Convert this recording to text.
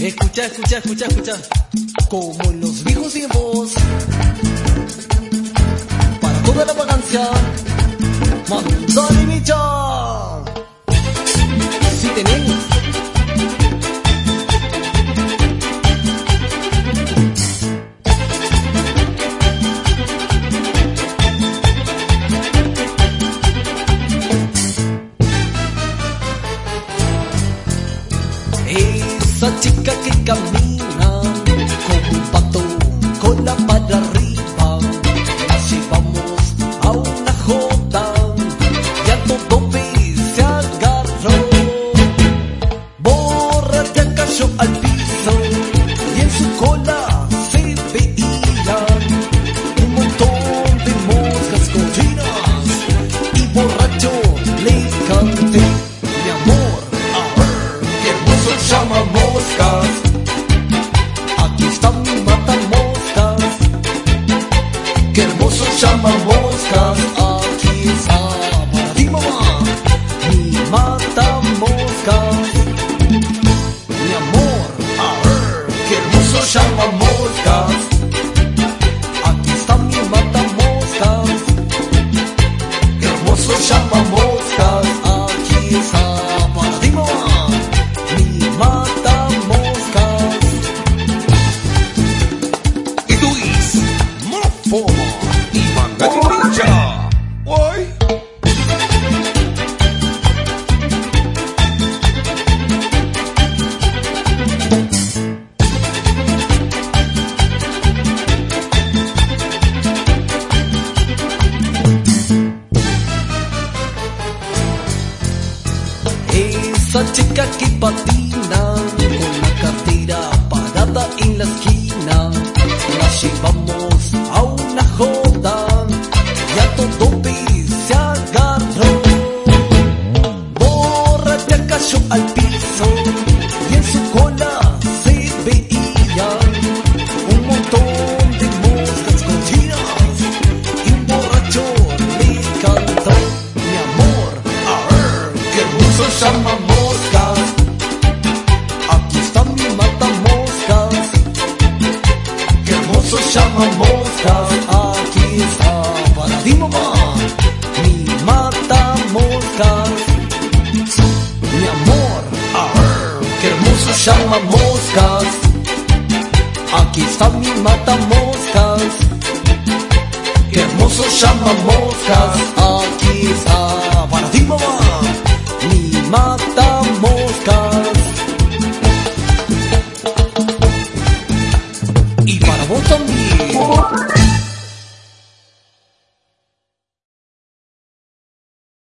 Escucha, escucha, escucha, escucha. Como en los viejos tiempos. Para toda la vagancia. Mandale Micha. Si chica que camina como un pato con la para arriba. Así vamos a una jota, ya todo se agarró. Borra ya cayó al piso Esa chica que patina con la cartera parada en la esquina, la llevamos Qué hermoso llama moscas. Aquí está para ti mamá. Mi mata moscas. Mi amor, a ver, qué hermoso llama moscas. Aquí está mi mata moscas. Qué hermoso llama moscas. Aquí está para ti mamá. Mi mata